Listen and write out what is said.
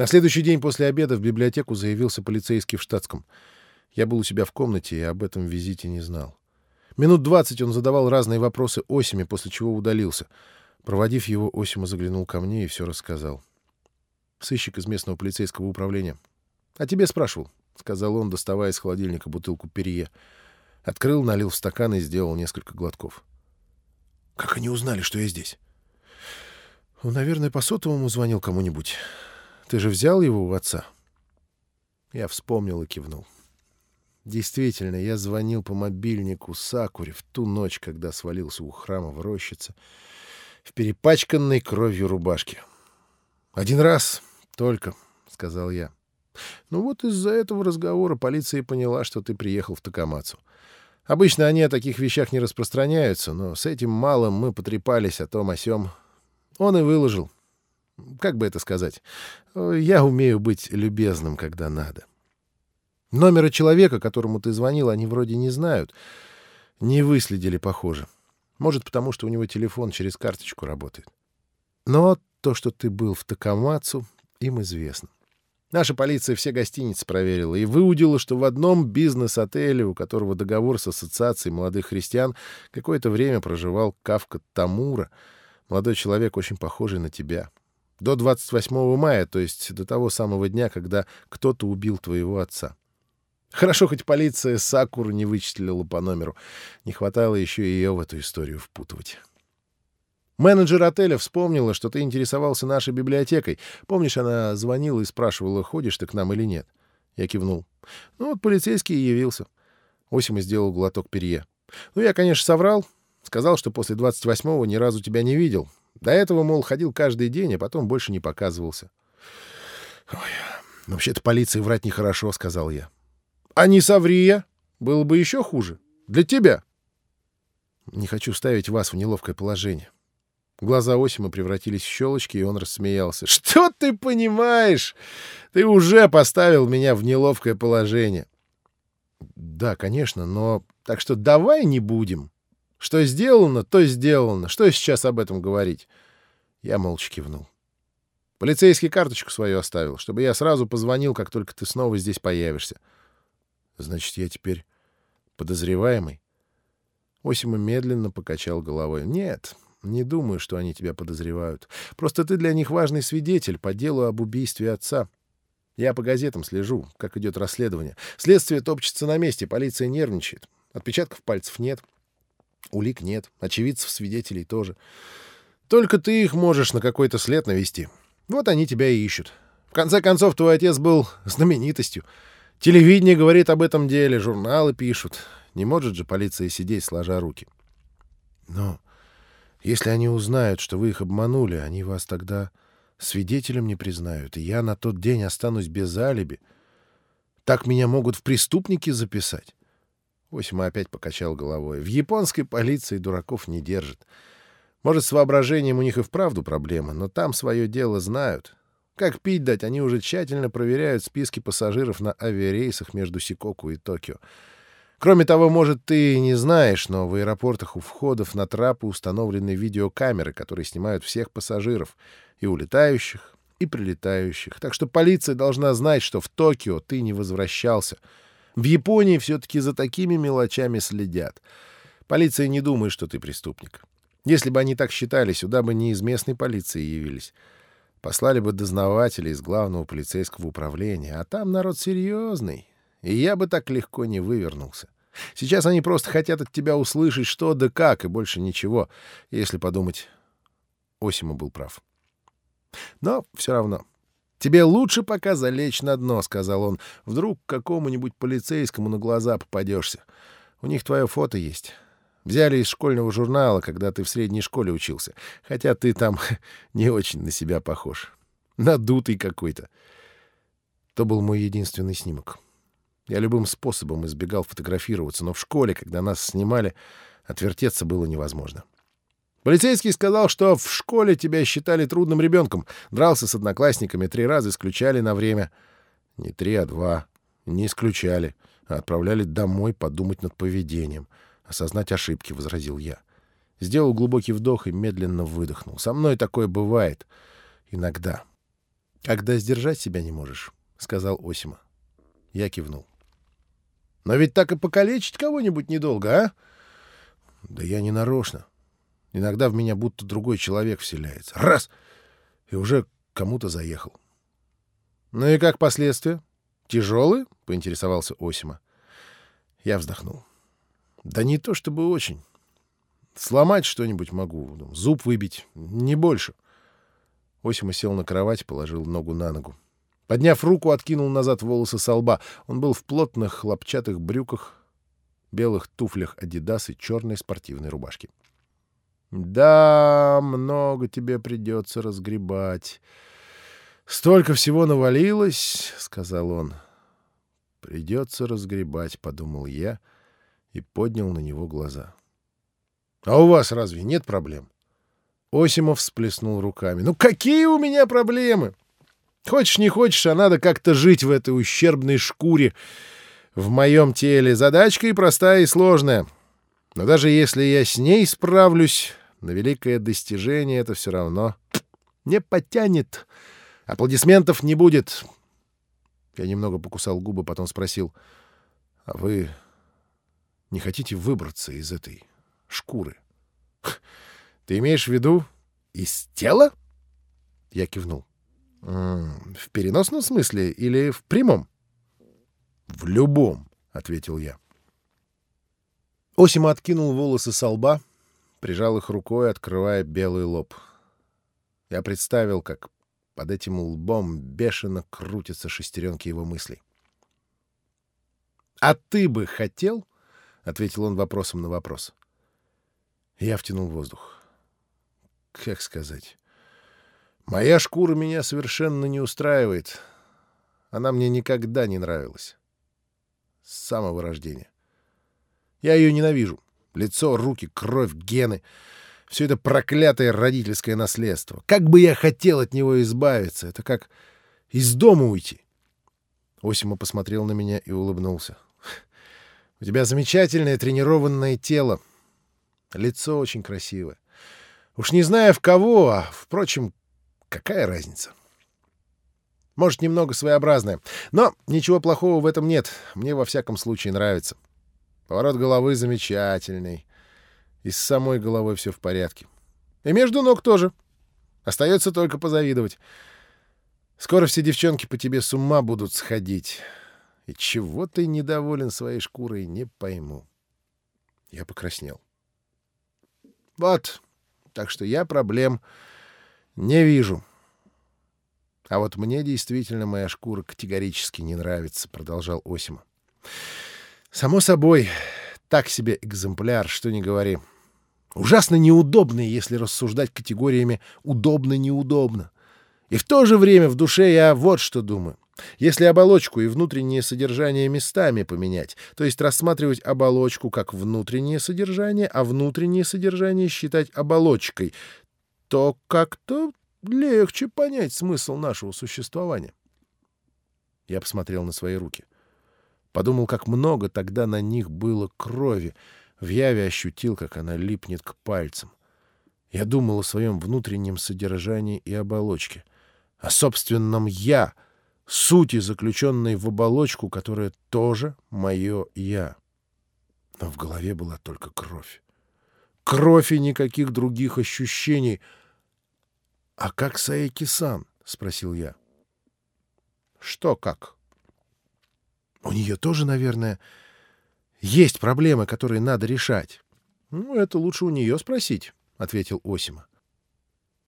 На следующий день после обеда в библиотеку заявился полицейский в штатском. Я был у себя в комнате и об этом визите не знал. Минут двадцать он задавал разные вопросы Осиме, после чего удалился. Проводив его, Осима заглянул ко мне и все рассказал. Сыщик из местного полицейского управления. — А тебе спрашивал, — сказал он, доставая из холодильника бутылку перье. Открыл, налил в стакан и сделал несколько глотков. — Как они узнали, что я здесь? — Он, наверное, по сотовому звонил кому-нибудь. Ты же взял его у отца? Я вспомнил и кивнул. Действительно, я звонил по мобильнику Сакуре в ту ночь, когда свалился у храма в рощице в перепачканной кровью рубашке. Один раз только, — сказал я. Ну вот из-за этого разговора полиция поняла, что ты приехал в Такамацу. Обычно они о таких вещах не распространяются, но с этим малым мы потрепались о том о сём. Он и выложил, как бы это сказать? Я умею быть любезным, когда надо. Номера человека, которому ты звонил, они вроде не знают. Не выследили, похоже. Может, потому что у него телефон через карточку работает. Но то, что ты был в Такамацу, им известно. Наша полиция все гостиницы проверила и выудила, что в одном бизнес-отеле, у которого договор с Ассоциацией молодых христиан, какое-то время проживал Кавка Тамура, молодой человек, очень похожий на тебя. До 28 мая, то есть до того самого дня, когда кто-то убил твоего отца. Хорошо, хоть полиция Сакуру не вычислила по номеру. Не хватало еще и ее в эту историю впутывать. Менеджер отеля вспомнила, что ты интересовался нашей библиотекой. Помнишь, она звонила и спрашивала, ходишь ты к нам или нет? Я кивнул. Ну вот полицейский и явился. Осима сделал глоток перье. Ну, я, конечно, соврал. Сказал, что после 28-го ни разу тебя не видел. До этого, мол, ходил каждый день, а потом больше не показывался. «Ой, вообще-то полиции врать нехорошо», — сказал я. «А не соври я. Было бы еще хуже. Для тебя». «Не хочу ставить вас в неловкое положение». Глаза Осима превратились в щелочки, и он рассмеялся. «Что ты понимаешь? Ты уже поставил меня в неловкое положение». «Да, конечно, но... Так что давай не будем». Что сделано, то сделано. Что сейчас об этом говорить? Я молча кивнул. Полицейский карточку свою оставил, чтобы я сразу позвонил, как только ты снова здесь появишься. Значит, я теперь подозреваемый? Осима медленно покачал головой. Нет, не думаю, что они тебя подозревают. Просто ты для них важный свидетель по делу об убийстве отца. Я по газетам слежу, как идет расследование. Следствие топчется на месте, полиция нервничает. Отпечатков пальцев нет. — Улик нет, очевидцев, свидетелей тоже. Только ты их можешь на какой-то след навести. Вот они тебя и ищут. В конце концов, твой отец был знаменитостью. Телевидение говорит об этом деле, журналы пишут. Не может же полиция сидеть, сложа руки. Но если они узнают, что вы их обманули, они вас тогда свидетелем не признают, и я на тот день останусь без алиби. Так меня могут в преступники записать. Осима опять покачал головой. В японской полиции дураков не держат. Может, с воображением у них и вправду проблема, но там свое дело знают. Как пить дать, они уже тщательно проверяют списки пассажиров на авиарейсах между Сикоку и Токио. Кроме того, может, ты не знаешь, но в аэропортах у входов на трапы установлены видеокамеры, которые снимают всех пассажиров, и улетающих, и прилетающих. Так что полиция должна знать, что в Токио ты не возвращался — в Японии все-таки за такими мелочами следят. Полиция не думает, что ты преступник. Если бы они так считали, сюда бы не из местной полиции явились. Послали бы дознавателей из главного полицейского управления, а там народ серьезный, и я бы так легко не вывернулся. Сейчас они просто хотят от тебя услышать, что да как, и больше ничего, если подумать. Осима был прав. Но все равно «Тебе лучше пока залечь на дно», — сказал он. «Вдруг какому-нибудь полицейскому на глаза попадешься. У них твое фото есть. Взяли из школьного журнала, когда ты в средней школе учился. Хотя ты там не очень на себя похож. Надутый какой-то». То был мой единственный снимок. Я любым способом избегал фотографироваться, но в школе, когда нас снимали, отвертеться было невозможно. Полицейский сказал, что в школе тебя считали трудным ребенком. Дрался с одноклассниками, три раза исключали на время. Не три, а два. Не исключали, а отправляли домой подумать над поведением. Осознать ошибки, — возразил я. Сделал глубокий вдох и медленно выдохнул. Со мной такое бывает. Иногда. Когда сдержать себя не можешь, — сказал Осима. Я кивнул. Но ведь так и покалечить кого-нибудь недолго, а? Да я не нарочно. Иногда в меня будто другой человек вселяется. Раз! И уже кому-то заехал. Ну и как последствия? Тяжелые? — поинтересовался Осима. Я вздохнул. Да не то чтобы очень. Сломать что-нибудь могу, зуб выбить, не больше. Осима сел на кровать, положил ногу на ногу. Подняв руку, откинул назад волосы со лба. Он был в плотных хлопчатых брюках, белых туфлях «Адидас» и черной спортивной рубашке. «Да, много тебе придется разгребать. Столько всего навалилось», — сказал он. «Придется разгребать», — подумал я и поднял на него глаза. «А у вас разве нет проблем?» Осимов всплеснул руками. «Ну какие у меня проблемы? Хочешь, не хочешь, а надо как-то жить в этой ущербной шкуре в моем теле. Задачка и простая, и сложная. Но даже если я с ней справлюсь, на великое достижение это все равно не потянет. Аплодисментов не будет». Я немного покусал губы, потом спросил, «А вы не хотите выбраться из этой шкуры?» Ты имеешь в виду из тела? Я кивнул. В переносном смысле или в прямом? В любом, ответил я. Осима откинул волосы со лба, прижал их рукой, открывая белый лоб. Я представил, как под этим лбом бешено крутятся шестеренки его мыслей. «А ты бы хотел?» — ответил он вопросом на вопрос. Я втянул воздух как сказать... Моя шкура меня совершенно не устраивает. Она мне никогда не нравилась. С самого рождения. Я ее ненавижу. Лицо, руки, кровь, гены. Все это проклятое родительское наследство. Как бы я хотел от него избавиться. Это как из дома уйти. Осима посмотрел на меня и улыбнулся. У тебя замечательное тренированное тело. Лицо очень красивое. Уж не знаю в кого, а, впрочем, какая разница? Может, немного своеобразное. Но ничего плохого в этом нет. Мне во всяком случае нравится. Поворот головы замечательный. И с самой головой все в порядке. И между ног тоже. Остается только позавидовать. Скоро все девчонки по тебе с ума будут сходить. И чего ты недоволен своей шкурой, не пойму. Я покраснел. Вот, так что я проблем не вижу. А вот мне действительно моя шкура категорически не нравится, продолжал Осима. Само собой, так себе экземпляр, что не говори. Ужасно неудобный, если рассуждать категориями удобно-неудобно. И в то же время в душе я вот что думаю. Если оболочку и внутреннее содержание местами поменять, то есть рассматривать оболочку как внутреннее содержание, а внутреннее содержание считать оболочкой, то как-то легче понять смысл нашего существования. Я посмотрел на свои руки. Подумал, как много тогда на них было крови. В яве ощутил, как она липнет к пальцам. Я думал о своем внутреннем содержании и оболочке. О собственном «я», сути, заключенной в оболочку, которая тоже мое «я». Но в голове была только кровь. Кровь и никаких других ощущений. «А как Саеки-сан?» — спросил я. «Что как?» «У нее тоже, наверное, есть проблемы, которые надо решать». «Ну, это лучше у нее спросить», — ответил Осима.